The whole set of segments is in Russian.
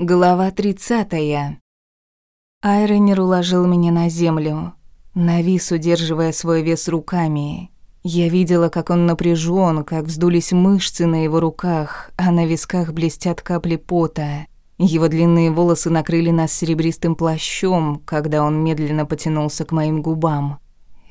Глава 30. Айронер уложил меня на землю, навис, удерживая свой вес руками. Я видела, как он напряжен, как вздулись мышцы на его руках, а на висках блестят капли пота. Его длинные волосы накрыли нас серебристым плащом, когда он медленно потянулся к моим губам.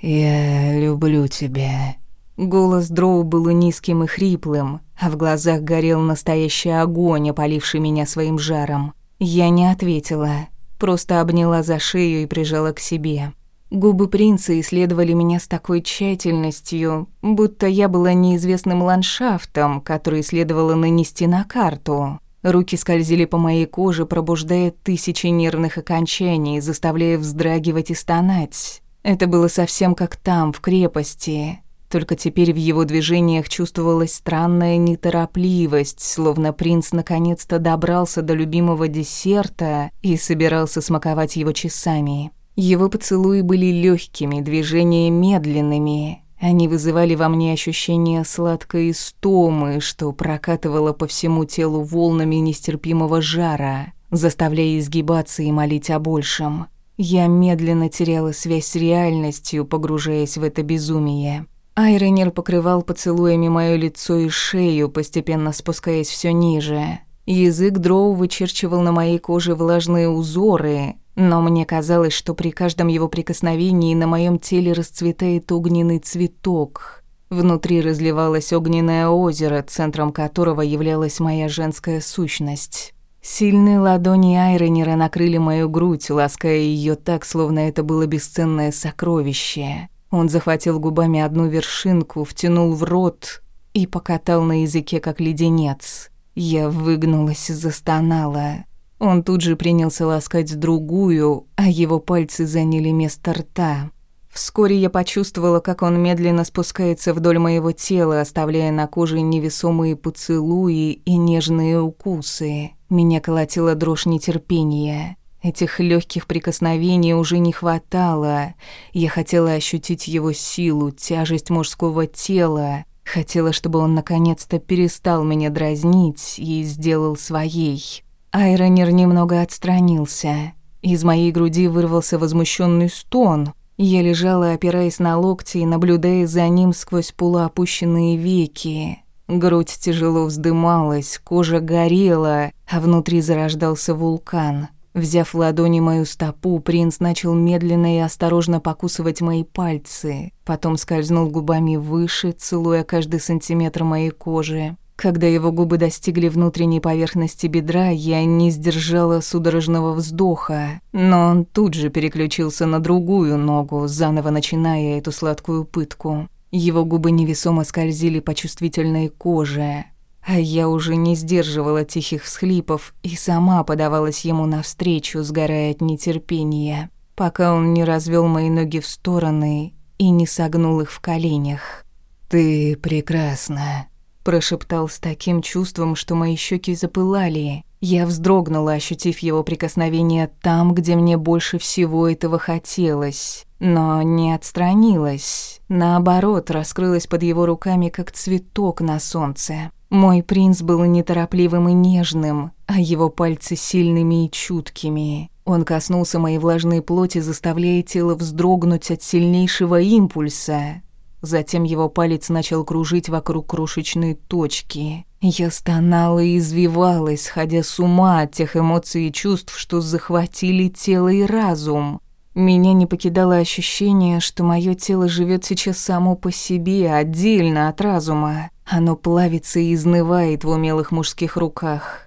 «Я люблю тебя». Голос Дроу был низким и хриплым, а в глазах горел настоящий огонь, опаливший меня своим жаром. Я не ответила, просто обняла за шею и прижала к себе. Губы принца исследовали меня с такой тщательностью, будто я была неизвестным ландшафтом, который следовало нанести на карту. Руки скользили по моей коже, пробуждая тысячи нервных окончаний, заставляя вздрагивать и стонать. Это было совсем как там, в крепости, только теперь в его движениях чувствовалась странная неторопливость, словно принц наконец-то добрался до любимого десерта и собирался смаковать его часами. Его поцелуи были легкими, движения медленными. Они вызывали во мне ощущение сладкой истомы, что прокатывало по всему телу волнами нестерпимого жара, заставляя изгибаться и молить о большем. Я медленно теряла связь с реальностью, погружаясь в это безумие. Айронер покрывал поцелуями моё лицо и шею, постепенно спускаясь всё ниже. Язык дроу вычерчивал на моей коже влажные узоры, но мне казалось, что при каждом его прикосновении на моем теле расцветает огненный цветок. Внутри разливалось огненное озеро, центром которого являлась моя женская сущность. Сильные ладони Айронера накрыли мою грудь, лаская ее так, словно это было бесценное сокровище. Он захватил губами одну вершинку, втянул в рот и покатал на языке, как леденец. Я выгнулась и застонала. Он тут же принялся ласкать другую, а его пальцы заняли место рта. Вскоре я почувствовала, как он медленно спускается вдоль моего тела, оставляя на коже невесомые поцелуи и нежные укусы. Меня колотила дрожь нетерпения. Этих легких прикосновений уже не хватало. Я хотела ощутить его силу, тяжесть мужского тела. Хотела, чтобы он наконец-то перестал меня дразнить и сделал своей. Айронер немного отстранился. Из моей груди вырвался возмущенный стон. Я лежала, опираясь на локти и наблюдая за ним сквозь полуопущенные веки. Грудь тяжело вздымалась, кожа горела, а внутри зарождался вулкан — Взяв ладони мою стопу, принц начал медленно и осторожно покусывать мои пальцы, потом скользнул губами выше, целуя каждый сантиметр моей кожи. Когда его губы достигли внутренней поверхности бедра, я не сдержала судорожного вздоха, но он тут же переключился на другую ногу, заново начиная эту сладкую пытку. Его губы невесомо скользили по чувствительной коже, а я уже не сдерживала тихих всхлипов и сама подавалась ему навстречу, сгорая от нетерпения, пока он не развел мои ноги в стороны и не согнул их в коленях. «Ты прекрасна», – прошептал с таким чувством, что мои щеки запылали. Я вздрогнула, ощутив его прикосновение там, где мне больше всего этого хотелось, но не отстранилась. Наоборот, раскрылась под его руками, как цветок на солнце. Мой принц был неторопливым и нежным, а его пальцы сильными и чуткими. Он коснулся моей влажной плоти, заставляя тело вздрогнуть от сильнейшего импульса. Затем его палец начал кружить вокруг крошечной точки. Я стонала и извивалась, сходя с ума от тех эмоций и чувств, что захватили тело и разум. Меня не покидало ощущение, что мое тело живет сейчас само по себе, отдельно от разума. Оно плавится и изнывает в умелых мужских руках.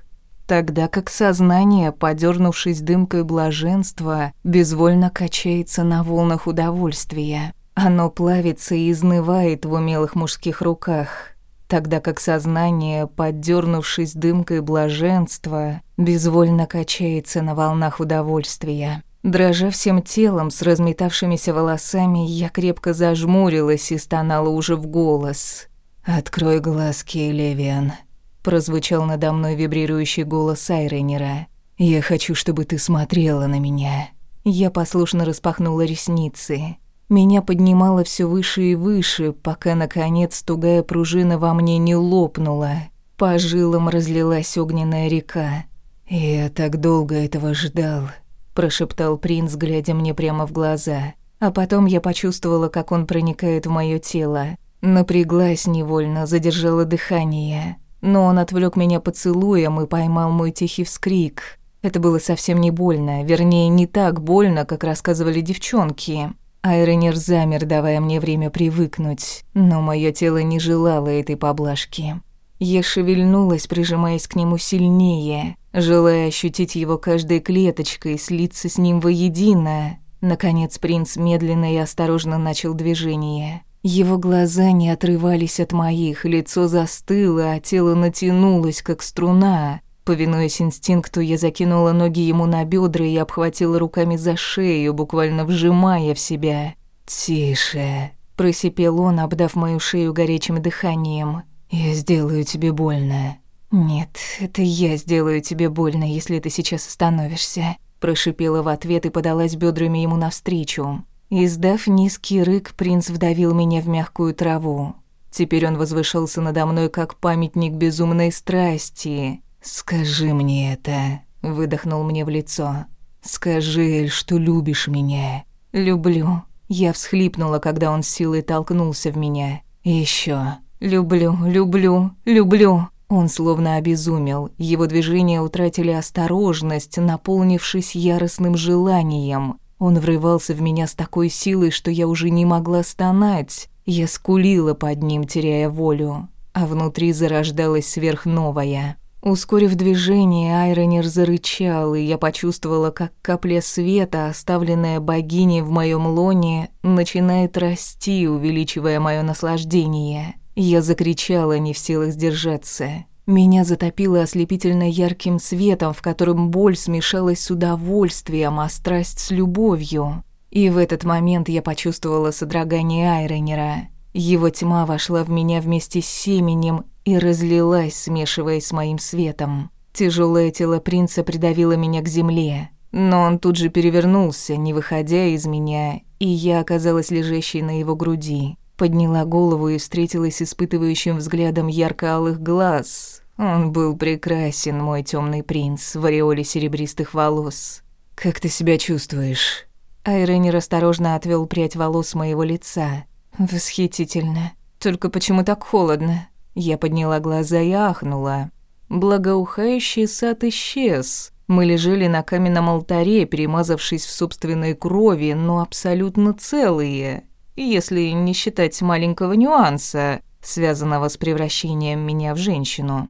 Тогда как сознание, подернувшись дымкой блаженства, безвольно качается на волнах удовольствия. Оно плавится и изнывает в умелых мужских руках, тогда как сознание, поддернувшись дымкой блаженства, безвольно качается на волнах удовольствия. Дрожа всем телом с разметавшимися волосами, я крепко зажмурилась и стонала уже в голос. «Открой глазки, Левиан», — прозвучал надо мной вибрирующий голос Айренера. «Я хочу, чтобы ты смотрела на меня». Я послушно распахнула ресницы. Меня поднимало все выше и выше, пока, наконец, тугая пружина во мне не лопнула. По жилам разлилась огненная река. «Я так долго этого ждал», – прошептал принц, глядя мне прямо в глаза. А потом я почувствовала, как он проникает в моё тело. Напряглась невольно, задержала дыхание. Но он отвлёк меня поцелуем и поймал мой тихий вскрик. Это было совсем не больно, вернее, не так больно, как рассказывали девчонки. Айронер замер, давая мне время привыкнуть, но моё тело не желало этой поблажки. Я шевельнулась, прижимаясь к нему сильнее, желая ощутить его каждой клеточкой, слиться с ним воедино. Наконец принц медленно и осторожно начал движение. Его глаза не отрывались от моих, лицо застыло, а тело натянулось, как струна. Повинуясь инстинкту, я закинула ноги ему на бедра и обхватила руками за шею, буквально вжимая в себя. «Тише», – просипел он, обдав мою шею горячим дыханием. «Я сделаю тебе больно». «Нет, это я сделаю тебе больно, если ты сейчас остановишься», – прошипела в ответ и подалась бедрами ему навстречу. Издав низкий рык, принц вдавил меня в мягкую траву. Теперь он возвышался надо мной как памятник безумной страсти. «Скажи мне это», — выдохнул мне в лицо. «Скажи, Эль, что любишь меня». «Люблю». Я всхлипнула, когда он силой толкнулся в меня. «Ещё. Люблю, люблю, люблю». Он словно обезумел. Его движения утратили осторожность, наполнившись яростным желанием. Он врывался в меня с такой силой, что я уже не могла стонать. Я скулила под ним, теряя волю, а внутри зарождалась сверхновая. Ускорив движение, Айронер зарычал, и я почувствовала, как капля света, оставленная богиней в моем лоне, начинает расти, увеличивая мое наслаждение. Я закричала, не в силах сдержаться. Меня затопило ослепительно ярким светом, в котором боль смешалась с удовольствием, а страсть с любовью. И в этот момент я почувствовала содрогание Айронера. Его тьма вошла в меня вместе с семенем и разлилась, смешиваясь с моим светом. Тяжелое тело принца придавило меня к земле, но он тут же перевернулся, не выходя из меня, и я оказалась лежащей на его груди. Подняла голову и встретилась испытывающим взглядом ярко-алых глаз. Он был прекрасен, мой темный принц, в ореоле серебристых волос. «Как ты себя чувствуешь?» Айренер осторожно отвел прядь волос моего лица. «Восхитительно. Только почему так холодно?» Я подняла глаза и ахнула. Благоухающий сад исчез. Мы лежали на каменном алтаре, перемазавшись в собственной крови, но абсолютно целые, если не считать маленького нюанса, связанного с превращением меня в женщину.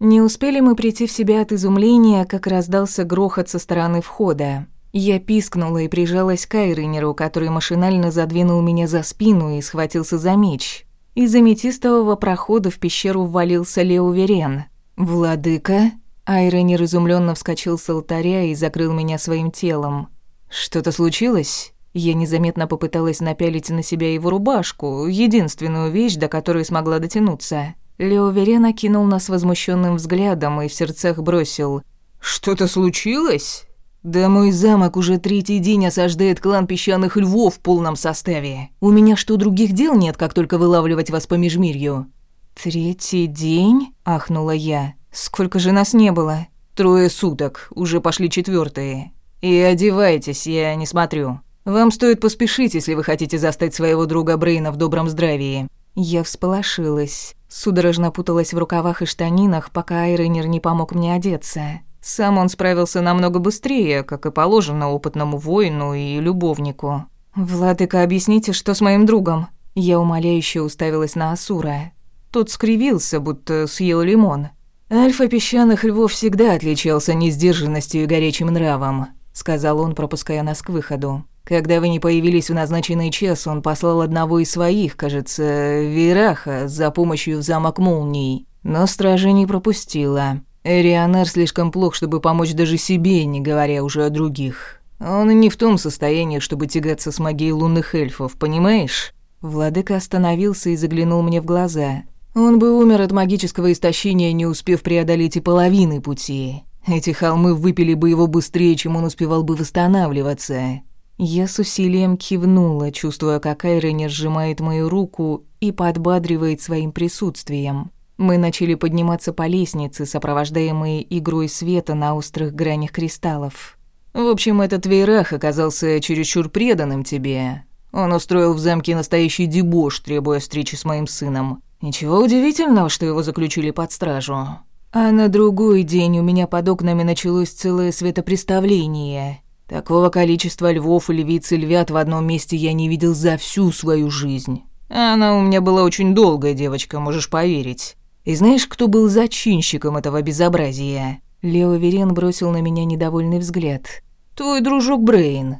Не успели мы прийти в себя от изумления, как раздался грохот со стороны входа. Я пискнула и прижалась к Айренеру, который машинально задвинул меня за спину и схватился за меч. Из аметистового прохода в пещеру ввалился Леуверен. «Владыка?» Айренер изумленно вскочил с алтаря и закрыл меня своим телом. «Что-то случилось?» Я незаметно попыталась напялить на себя его рубашку, единственную вещь, до которой смогла дотянуться. Леоверен окинул нас возмущенным взглядом и в сердцах бросил. «Что-то случилось?» «Да мой замок уже третий день осаждает клан песчаных львов в полном составе. У меня что, других дел нет, как только вылавливать вас по межмирью?» «Третий день?» – ахнула я. «Сколько же нас не было?» «Трое суток, уже пошли четвертые. И одевайтесь, я не смотрю. Вам стоит поспешить, если вы хотите застать своего друга Брейна в добром здравии». Я всполошилась. Судорожно путалась в рукавах и штанинах, пока Айренер не помог мне одеться. Сам он справился намного быстрее, как и положено опытному воину и любовнику. «Владыка, объясните, что с моим другом?» Я умоляюще уставилась на Асура. Тот скривился, будто съел лимон. «Альфа песчаных львов всегда отличался несдержанностью и горячим нравом», сказал он, пропуская нас к выходу. «Когда вы не появились в назначенный час, он послал одного из своих, кажется, Вераха, за помощью в замок молний. Но стража не пропустила. Эрианер слишком плох, чтобы помочь даже себе, не говоря уже о других. Он не в том состоянии, чтобы тягаться с магией лунных эльфов, понимаешь? Владыка остановился и заглянул мне в глаза. Он бы умер от магического истощения, не успев преодолеть и половины пути. Эти холмы выпили бы его быстрее, чем он успевал бы восстанавливаться. Я с усилием кивнула, чувствуя, как Айренер сжимает мою руку и подбадривает своим присутствием. Мы начали подниматься по лестнице, сопровождаемые игрой света на острых гранях кристаллов. В общем, этот Вейрах оказался чересчур преданным тебе. Он устроил в замке настоящий дебош, требуя встречи с моим сыном. Ничего удивительного, что его заключили под стражу. А на другой день у меня под окнами началось целое светопреставление. Такого количества львов и львиц и львят в одном месте я не видел за всю свою жизнь. Она у меня была очень долгая девочка, можешь поверить. И знаешь, кто был зачинщиком этого безобразия? Лео Верен бросил на меня недовольный взгляд. Твой дружок Брейн.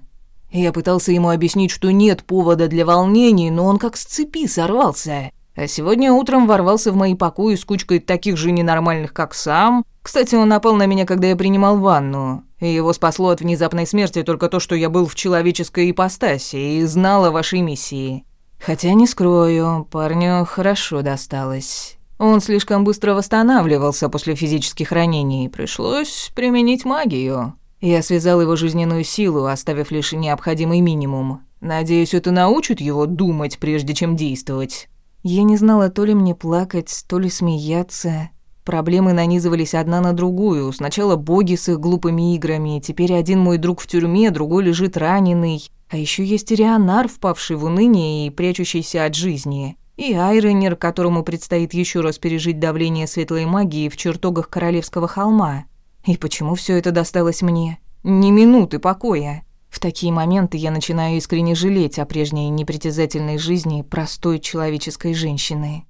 Я пытался ему объяснить, что нет повода для волнений, но он как с цепи сорвался. А сегодня утром ворвался в мои покои с кучкой таких же ненормальных, как сам. Кстати, он напал на меня, когда я принимал ванну. Его спасло от внезапной смерти только то, что я был в человеческой ипостаси и знал о вашей миссии. Хотя не скрою, парню хорошо досталось. Он слишком быстро восстанавливался после физических ранений, пришлось применить магию. Я связал его жизненную силу, оставив лишь необходимый минимум. Надеюсь, это научит его думать, прежде чем действовать. Я не знала, то ли мне плакать, то ли смеяться. Проблемы нанизывались одна на другую. Сначала боги с их глупыми играми, теперь один мой друг в тюрьме, другой лежит раненый. А еще есть Рионар, впавший в уныние и прячущийся от жизни и Айренер, которому предстоит еще раз пережить давление светлой магии в чертогах Королевского холма. И почему все это досталось мне? Ни минуты покоя. В такие моменты я начинаю искренне жалеть о прежней непритязательной жизни простой человеческой женщины.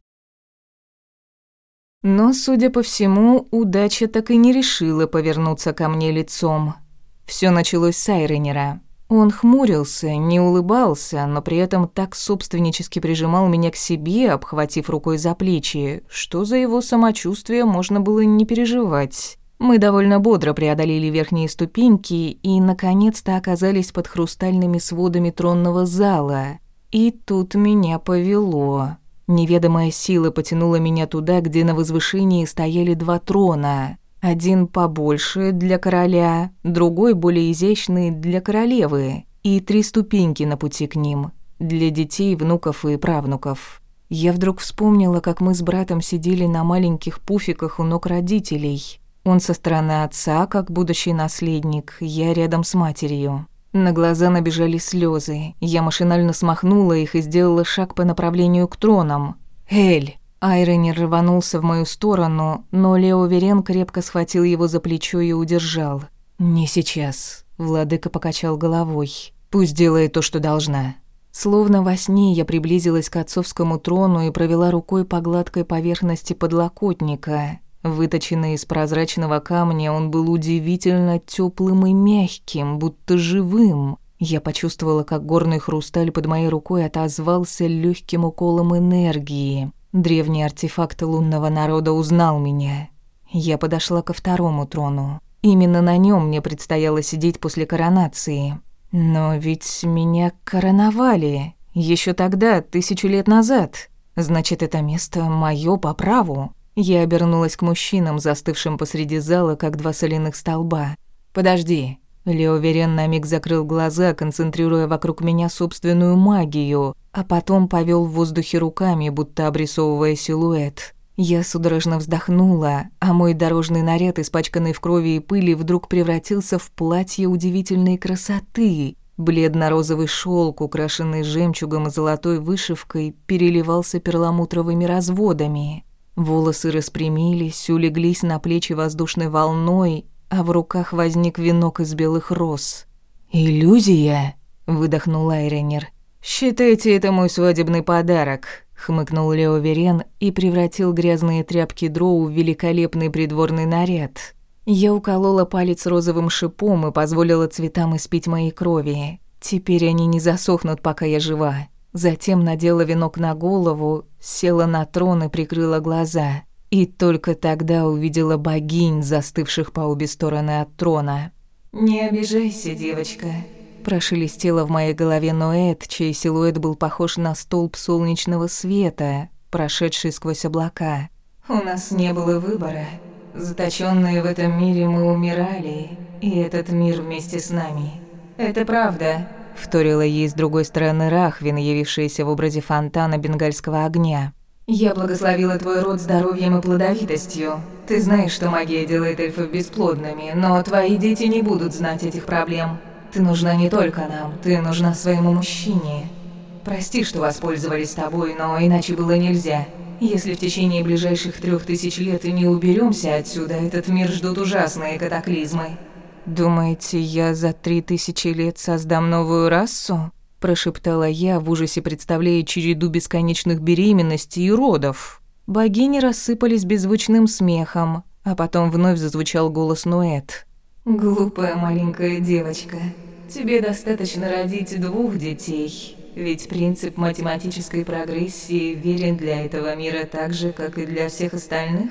Но, судя по всему, удача так и не решила повернуться ко мне лицом. Все началось с Айренера. Он хмурился, не улыбался, но при этом так собственнически прижимал меня к себе, обхватив рукой за плечи, что за его самочувствие можно было не переживать. Мы довольно бодро преодолели верхние ступеньки и, наконец-то, оказались под хрустальными сводами тронного зала. И тут меня повело. Неведомая сила потянула меня туда, где на возвышении стояли два трона — один побольше для короля, другой более изящный для королевы, и три ступеньки на пути к ним для детей, внуков и правнуков. Я вдруг вспомнила, как мы с братом сидели на маленьких пуфиках у ног родителей. Он со стороны отца, как будущий наследник, я рядом с матерью. На глаза набежали слезы. Я машинально смахнула их и сделала шаг по направлению к тронам. «Эль!» Айронер рванулся в мою сторону, но Лео Верен крепко схватил его за плечо и удержал. «Не сейчас», — владыка покачал головой. «Пусть делает то, что должна». Словно во сне я приблизилась к отцовскому трону и провела рукой по гладкой поверхности подлокотника. Выточенный из прозрачного камня, он был удивительно теплым и мягким, будто живым. Я почувствовала, как горный хрусталь под моей рукой отозвался легким уколом энергии. Древний артефакт лунного народа узнал меня. Я подошла ко второму трону. Именно на нем мне предстояло сидеть после коронации. Но ведь меня короновали еще тогда, тысячу лет назад. Значит, это место моё по праву. Я обернулась к мужчинам, застывшим посреди зала, как два соляных столба. «Подожди». Лео Верен на миг закрыл глаза, концентрируя вокруг меня собственную магию, а потом повел в воздухе руками, будто обрисовывая силуэт. Я судорожно вздохнула, а мой дорожный наряд, испачканный в крови и пыли, вдруг превратился в платье удивительной красоты. Бледно-розовый шелк, украшенный жемчугом и золотой вышивкой, переливался перламутровыми разводами. Волосы распрямились, улеглись на плечи воздушной волной, а в руках возник венок из белых роз. «Иллюзия?» — выдохнул Айренер. «Считайте это мой свадебный подарок», — хмыкнул Лео Верен и превратил грязные тряпки дроу в великолепный придворный наряд. Я уколола палец розовым шипом и позволила цветам испить моей крови. Теперь они не засохнут, пока я жива. Затем надела венок на голову, села на трон и прикрыла глаза. И только тогда увидела богинь, застывших по обе стороны от трона. «Не обижайся, девочка», Прошелестело в моей голове Ноэт, чей силуэт был похож на столб солнечного света, прошедший сквозь облака. «У нас не было выбора. Заточенные в этом мире мы умирали, и этот мир вместе с нами. Это правда», — вторила ей с другой стороны Рахвин, явившаяся в образе фонтана бенгальского огня. Я благословила твой род здоровьем и плодовитостью. Ты знаешь, что магия делает эльфов бесплодными, но твои дети не будут знать этих проблем. Ты нужна не только нам, ты нужна своему мужчине. Прости, что воспользовались тобой, но иначе было нельзя. Если в течение ближайших трех тысяч лет не уберемся отсюда, этот мир ждут ужасные катаклизмы. Думаете, я за три тысячи лет создам новую расу? Прошептала я, в ужасе представляя череду бесконечных беременностей и родов. Богини рассыпались беззвучным смехом, а потом вновь зазвучал голос Нуэт. «Глупая маленькая девочка, тебе достаточно родить двух детей, ведь принцип математической прогрессии верен для этого мира так же, как и для всех остальных.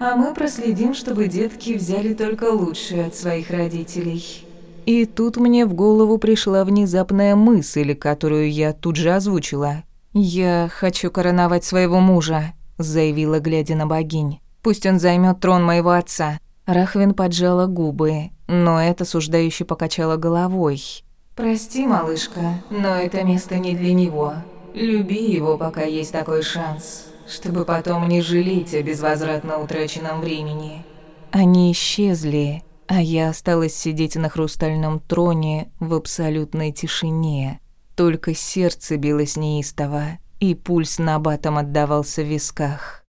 А мы проследим, чтобы детки взяли только лучшее от своих родителей». И тут мне в голову пришла внезапная мысль, которую я тут же озвучила. «Я хочу короновать своего мужа», заявила, глядя на богинь. «Пусть он займет трон моего отца». Рахвин поджала губы, но это суждающе покачала головой. «Прости, малышка, но это место не для него. Люби его, пока есть такой шанс, чтобы потом не жалеть о безвозвратно утраченном времени». Они исчезли, а я осталась сидеть на хрустальном троне в абсолютной тишине. Только сердце билось неистово и пульс набатом отдавался в висках.